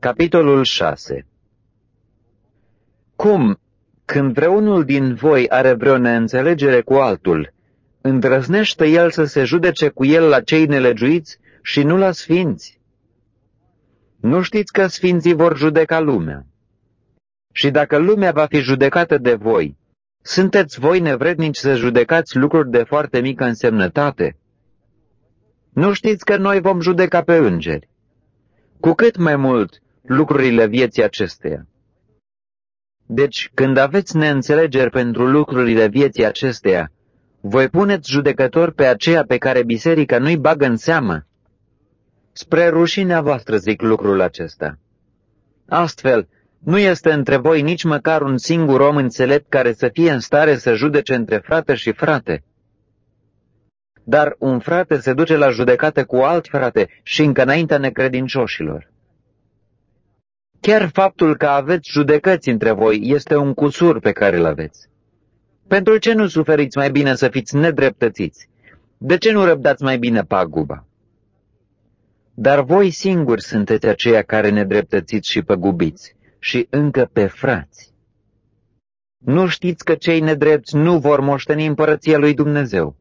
Capitolul 6 Cum, când vreunul din voi are vreo neînțelegere cu altul, îndrăznește el să se judece cu el la cei nelegiuiți și nu la sfinți? Nu știți că sfinții vor judeca lumea? Și dacă lumea va fi judecată de voi, sunteți voi nevrednici să judecați lucruri de foarte mică însemnătate? Nu știți că noi vom judeca pe îngeri? Cu cât mai mult lucrurile vieții acesteia. Deci, când aveți neînțelegeri pentru lucrurile vieții acesteia, voi puneți judecător pe aceea pe care biserica nu-i bagă în seamă. Spre rușinea voastră zic lucrul acesta. Astfel, nu este între voi nici măcar un singur om înțelept care să fie în stare să judece între frate și frate. Dar un frate se duce la judecată cu alt frate și încă înaintea necredincioșilor. Chiar faptul că aveți judecăți între voi este un cusur pe care îl aveți. Pentru ce nu suferiți mai bine să fiți nedreptățiți? De ce nu răbdați mai bine paguba? Dar voi singuri sunteți aceia care nedreptățiți și păgubiți, și încă pe frați. Nu știți că cei nedrepți nu vor moșteni împărăția lui Dumnezeu?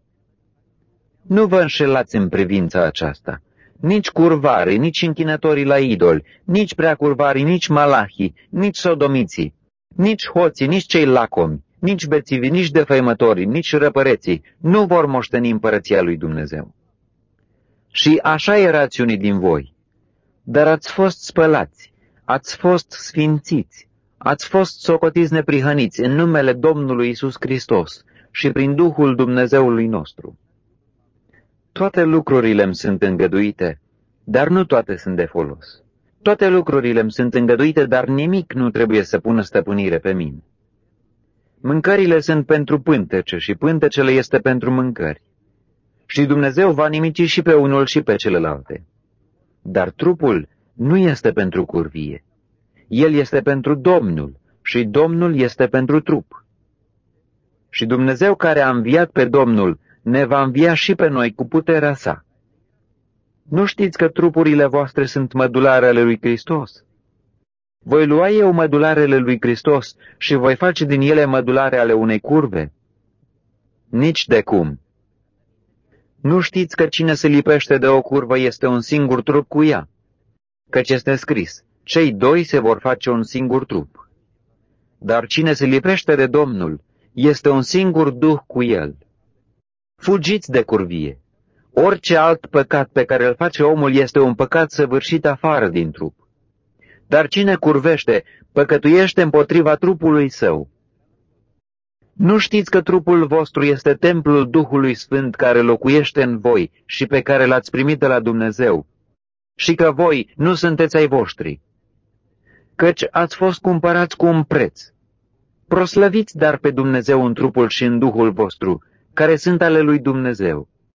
Nu vă înșelați în privința aceasta nici curvarii, nici închinătorii la idoli, nici preacurvarii, nici malahii, nici sodomiții, nici hoții, nici cei lacomi, nici bețivii, nici defăimătorii, nici răpăreții nu vor moșteni împărăția lui Dumnezeu. Și așa erați unii din voi, dar ați fost spălați, ați fost sfințiți, ați fost socotiți neprihăniți în numele Domnului Isus Hristos și prin Duhul Dumnezeului nostru. Toate lucrurile îmi sunt îngăduite, dar nu toate sunt de folos. Toate lucrurile îmi sunt îngăduite, dar nimic nu trebuie să pună stăpânire pe mine. Mâncările sunt pentru pântece și pântecele este pentru mâncări. Și Dumnezeu va nimici și pe unul și pe celelalte. Dar trupul nu este pentru curvie. El este pentru Domnul și Domnul este pentru trup. Și Dumnezeu care a înviat pe Domnul ne va învia și pe noi cu puterea sa. Nu știți că trupurile voastre sunt mădularele lui Hristos? Voi lua eu mădularele lui Hristos și voi face din ele mădulare ale unei curve? Nici de cum. Nu știți că cine se lipește de o curvă este un singur trup cu ea? Căci este scris, cei doi se vor face un singur trup. Dar cine se lipește de Domnul este un singur duh cu el. Fugiți de curvie. Orice alt păcat pe care îl face omul este un păcat săvârșit afară din trup. Dar cine curvește, păcătuiește împotriva trupului său. Nu știți că trupul vostru este templul Duhului Sfânt care locuiește în voi și pe care l-ați primit de la Dumnezeu, și că voi nu sunteți ai voștri, căci ați fost cumpărați cu un preț. Proslăviți dar pe Dumnezeu în trupul și în Duhul vostru, care sunt ale lui Dumnezeu.